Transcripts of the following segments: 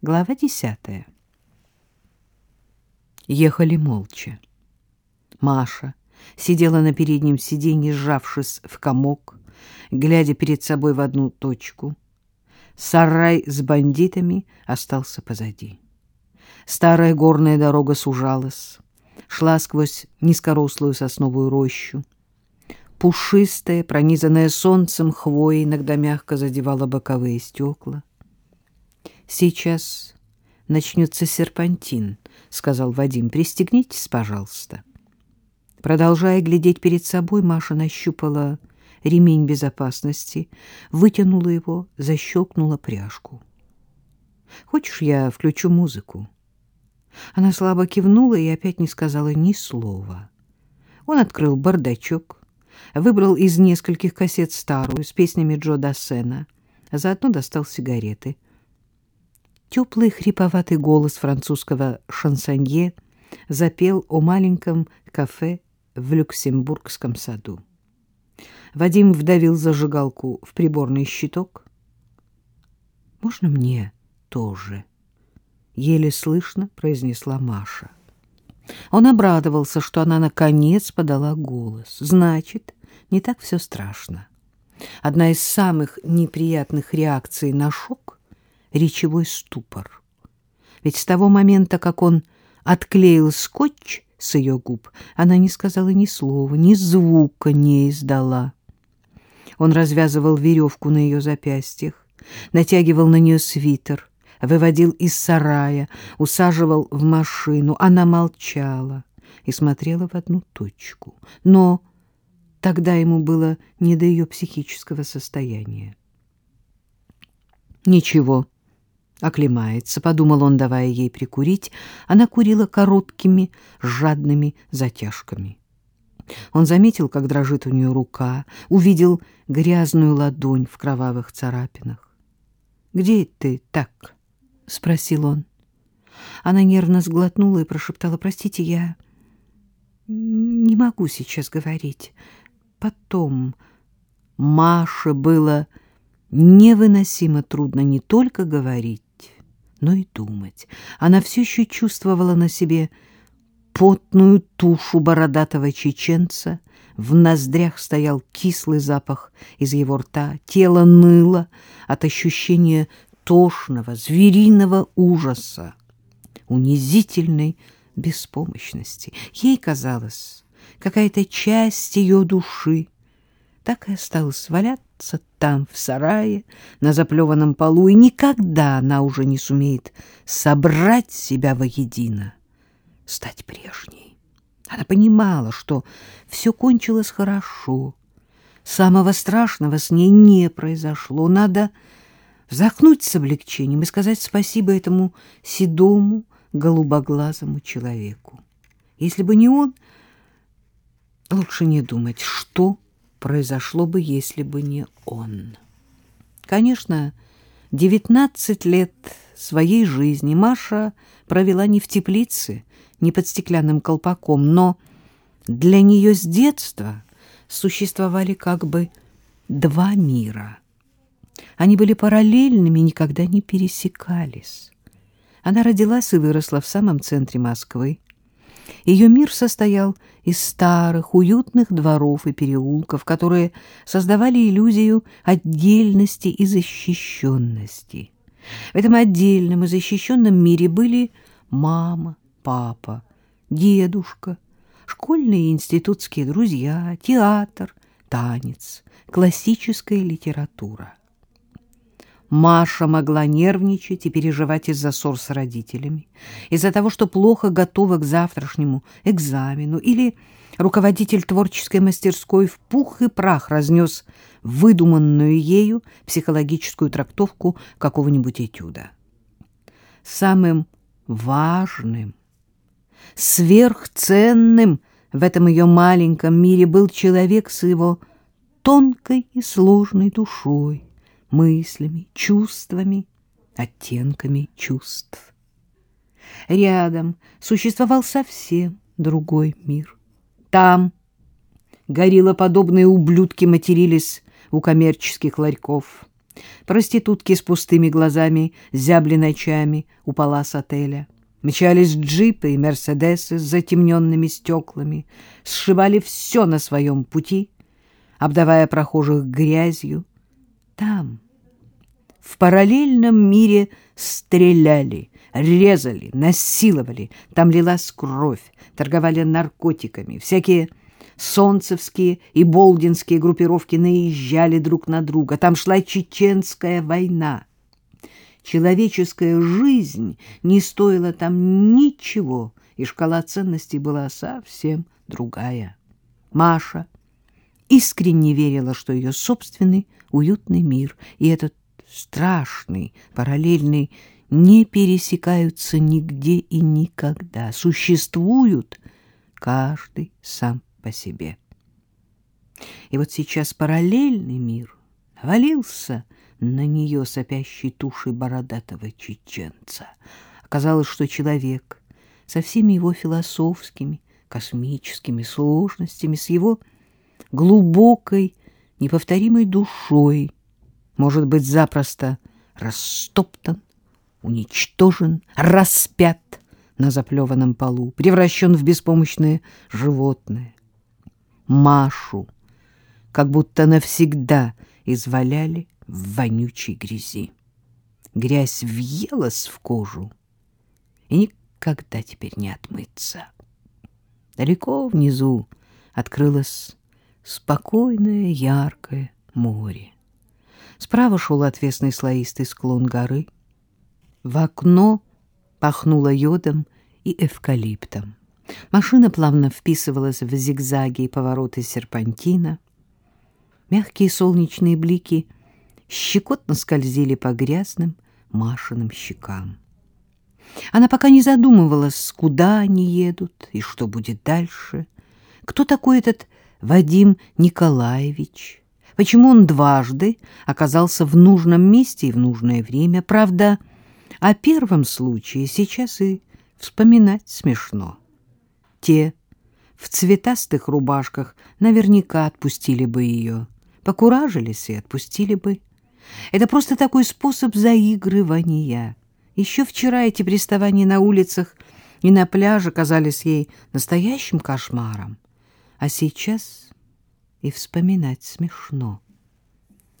Глава десятая. Ехали молча. Маша сидела на переднем сиденье, сжавшись в комок, глядя перед собой в одну точку. Сарай с бандитами остался позади. Старая горная дорога сужалась, шла сквозь низкорослую сосновую рощу. Пушистая, пронизанная солнцем хвоя иногда мягко задевала боковые стекла. Сейчас начнется серпантин, — сказал Вадим. — Пристегнитесь, пожалуйста. Продолжая глядеть перед собой, Маша нащупала ремень безопасности, вытянула его, защелкнула пряжку. — Хочешь, я включу музыку? Она слабо кивнула и опять не сказала ни слова. Он открыл бардачок, выбрал из нескольких кассет старую с песнями Джо Дассена, а заодно достал сигареты — Теплый хриповатый голос французского шансонье запел о маленьком кафе в Люксембургском саду. Вадим вдавил зажигалку в приборный щиток. «Можно мне тоже?» — еле слышно произнесла Маша. Он обрадовался, что она наконец подала голос. Значит, не так все страшно. Одна из самых неприятных реакций на шок речевой ступор. Ведь с того момента, как он отклеил скотч с ее губ, она не сказала ни слова, ни звука не издала. Он развязывал веревку на ее запястьях, натягивал на нее свитер, выводил из сарая, усаживал в машину. Она молчала и смотрела в одну точку. Но тогда ему было не до ее психического состояния. «Ничего», Оклемается, — подумал он, давая ей прикурить. Она курила короткими, жадными затяжками. Он заметил, как дрожит у нее рука, увидел грязную ладонь в кровавых царапинах. — Где ты так? — спросил он. Она нервно сглотнула и прошептала, — Простите, я не могу сейчас говорить. Потом Маше было невыносимо трудно не только говорить, но и думать. Она все еще чувствовала на себе потную тушу бородатого чеченца, в ноздрях стоял кислый запах из его рта, тело ныло от ощущения тошного, звериного ужаса, унизительной беспомощности. Ей казалось, какая-то часть ее души так и осталась валяться там, в сарае, на заплеванном полу, и никогда она уже не сумеет собрать себя воедино, стать прежней. Она понимала, что все кончилось хорошо, самого страшного с ней не произошло. Надо вздохнуть с облегчением и сказать спасибо этому седому, голубоглазому человеку. Если бы не он, лучше не думать, что произошло бы, если бы не он. Конечно, девятнадцать лет своей жизни Маша провела не в теплице, не под стеклянным колпаком, но для нее с детства существовали как бы два мира. Они были параллельными, никогда не пересекались. Она родилась и выросла в самом центре Москвы, ее мир состоял из старых, уютных дворов и переулков, которые создавали иллюзию отдельности и защищенности. В этом отдельном и защищенном мире были мама, папа, дедушка, школьные и институтские друзья, театр, танец, классическая литература. Маша могла нервничать и переживать из-за ссор с родителями, из-за того, что плохо готова к завтрашнему экзамену, или руководитель творческой мастерской в пух и прах разнес выдуманную ею психологическую трактовку какого-нибудь этюда. Самым важным, сверхценным в этом ее маленьком мире был человек с его тонкой и сложной душой, мыслями, чувствами, оттенками чувств. Рядом существовал совсем другой мир. Там гориллоподобные ублюдки матерились у коммерческих ларьков. Проститутки с пустыми глазами зябли ночами у палас отеля. Мчались джипы и мерседесы с затемненными стеклами, сшивали все на своем пути, обдавая прохожих грязью. Там, в параллельном мире, стреляли, резали, насиловали, там лилась кровь, торговали наркотиками, всякие солнцевские и болдинские группировки наезжали друг на друга, там шла чеченская война. Человеческая жизнь не стоила там ничего, и шкала ценностей была совсем другая. Маша искренне верила, что ее собственный уютный мир и этот страшный, параллельный не пересекаются нигде и никогда, существуют каждый сам по себе. И вот сейчас параллельный мир валился на нее сопящей тушей бородатого чеченца. Оказалось, что человек со всеми его философскими, космическими сложностями, с его глубокой, неповторимой душой, может быть запросто растоптан, уничтожен, распят на заплеванном полу, превращен в беспомощное животное. Машу как будто навсегда изваляли в вонючей грязи. Грязь въелась в кожу и никогда теперь не отмыться. Далеко внизу открылось спокойное, яркое море. Справа шел отвесный слоистый склон горы. В окно пахнуло йодом и эвкалиптом. Машина плавно вписывалась в зигзаги и повороты серпантина. Мягкие солнечные блики щекотно скользили по грязным Машиным щекам. Она пока не задумывалась, куда они едут и что будет дальше. Кто такой этот Вадим Николаевич? Почему он дважды оказался в нужном месте и в нужное время? Правда, о первом случае сейчас и вспоминать смешно. Те в цветастых рубашках наверняка отпустили бы ее, покуражились и отпустили бы. Это просто такой способ заигрывания. Еще вчера эти приставания на улицах и на пляже казались ей настоящим кошмаром, а сейчас и вспоминать смешно.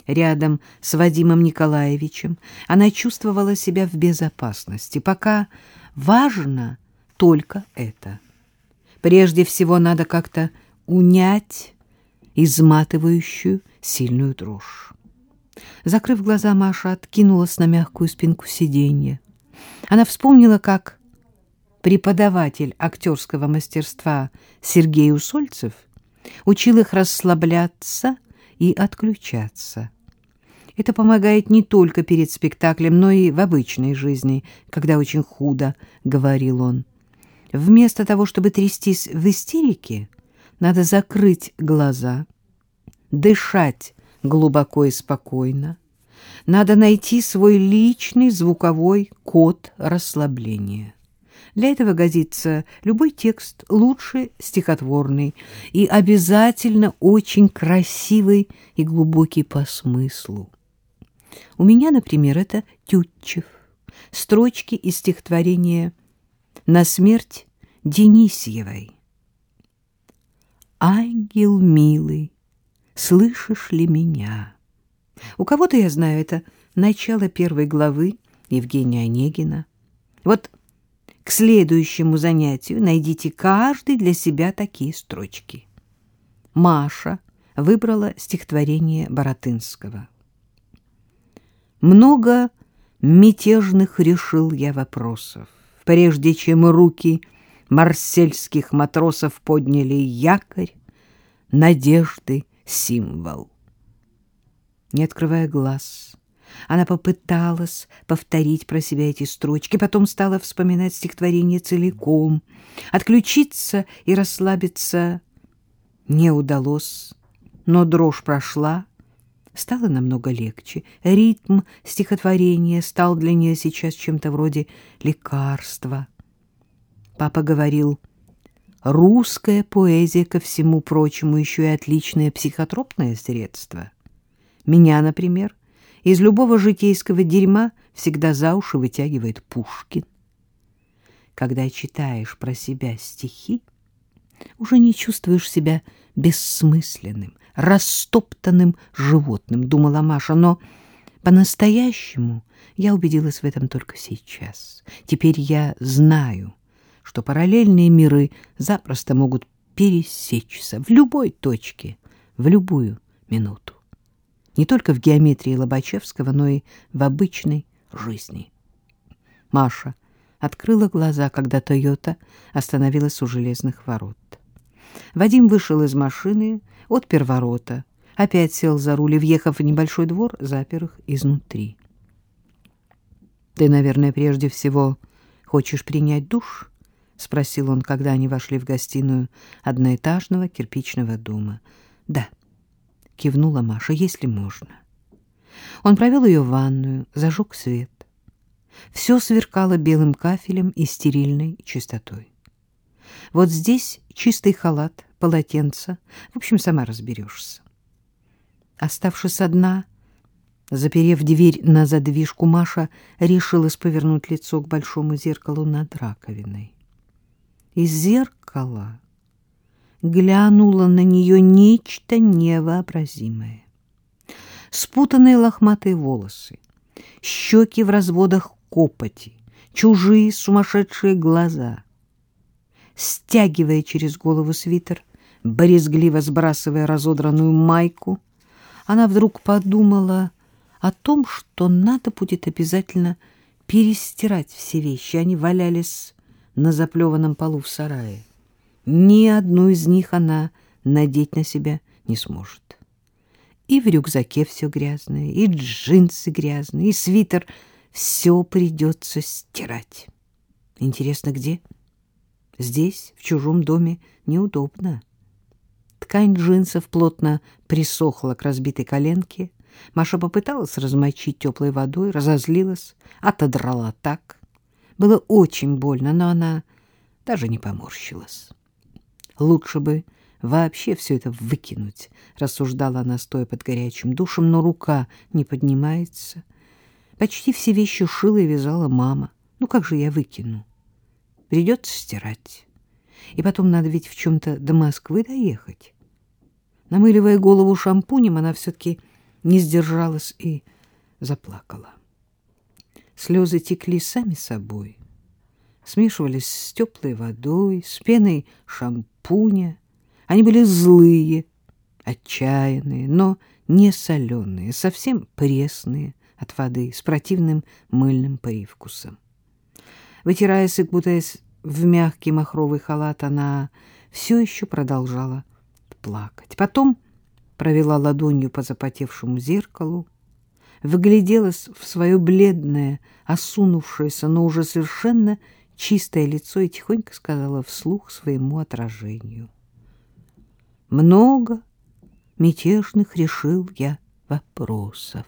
Рядом с Вадимом Николаевичем она чувствовала себя в безопасности, пока важно только это — Прежде всего надо как-то унять изматывающую сильную дрожь. Закрыв глаза, Маша откинулась на мягкую спинку сиденья. Она вспомнила, как преподаватель актерского мастерства Сергей Усольцев учил их расслабляться и отключаться. Это помогает не только перед спектаклем, но и в обычной жизни, когда очень худо, — говорил он. Вместо того, чтобы трястись в истерике, надо закрыть глаза, дышать глубоко и спокойно. Надо найти свой личный звуковой код расслабления. Для этого годится любой текст, лучше стихотворный и обязательно очень красивый и глубокий по смыслу. У меня, например, это Тютчев, строчки из стихотворения на смерть Денисьевой. Ангел милый, слышишь ли меня? У кого-то, я знаю, это начало первой главы Евгения Онегина. Вот к следующему занятию найдите каждый для себя такие строчки. Маша выбрала стихотворение Боротынского. Много мятежных решил я вопросов прежде чем руки марсельских матросов подняли якорь, надежды символ. Не открывая глаз, она попыталась повторить про себя эти строчки, потом стала вспоминать стихотворение целиком. Отключиться и расслабиться не удалось, но дрожь прошла, стало намного легче. Ритм стихотворения стал для нее сейчас чем-то вроде лекарства. Папа говорил, русская поэзия, ко всему прочему, еще и отличное психотропное средство. Меня, например, Из любого житейского дерьма всегда за уши вытягивает Пушкин. Когда читаешь про себя стихи, уже не чувствуешь себя бессмысленным, растоптанным животным, думала Маша, но по-настоящему я убедилась в этом только сейчас. Теперь я знаю, что параллельные миры запросто могут пересечься в любой точке, в любую минуту. Не только в геометрии Лобачевского, но и в обычной жизни. Маша открыла глаза, когда «Тойота» остановилась у железных ворот. Вадим вышел из машины, отпер ворота, опять сел за руль и, въехав в небольшой двор, запер их изнутри. — Ты, наверное, прежде всего хочешь принять душ? — спросил он, когда они вошли в гостиную одноэтажного кирпичного дома. — Да, — кивнула Маша, — если можно. Он провел ее в ванную, зажег свет. Все сверкало белым кафелем и стерильной чистотой. Вот здесь чистый халат, полотенце. В общем, сама разберешься. Оставшись одна, заперев дверь на задвижку, Маша решилась повернуть лицо к большому зеркалу над раковиной. Из зеркала глянуло на нее нечто невообразимое. Спутанные лохматые волосы, щеки в разводах копоти, чужие сумасшедшие глаза. Стягивая через голову свитер, борезгливо сбрасывая разодранную майку, она вдруг подумала о том, что надо будет обязательно перестирать все вещи. Они валялись на заплеванном полу в сарае. Ни одну из них она надеть на себя не сможет. И в рюкзаке все грязное, и джинсы грязные, и свитер. Все придется стирать. Интересно, где? Здесь, в чужом доме, неудобно. Ткань джинсов плотно присохла к разбитой коленке. Маша попыталась размочить теплой водой, разозлилась, отодрала так. Было очень больно, но она даже не поморщилась. Лучше бы вообще все это выкинуть, рассуждала она, стоя под горячим душем, но рука не поднимается. Почти все вещи шила и вязала мама. Ну как же я выкину? Придется стирать. И потом надо ведь в чем-то до Москвы доехать. Намыливая голову шампунем, она все-таки не сдержалась и заплакала. Слезы текли сами собой, смешивались с теплой водой, с пеной шампуня. Они были злые, отчаянные, но не соленые, совсем пресные от воды, с противным мыльным привкусом. Вытираясь и кутаясь в мягкий махровый халат, она все еще продолжала плакать. Потом провела ладонью по запотевшему зеркалу, выгляделась в свое бледное, осунувшееся, но уже совершенно чистое лицо и тихонько сказала вслух своему отражению. «Много мятежных решил я вопросов.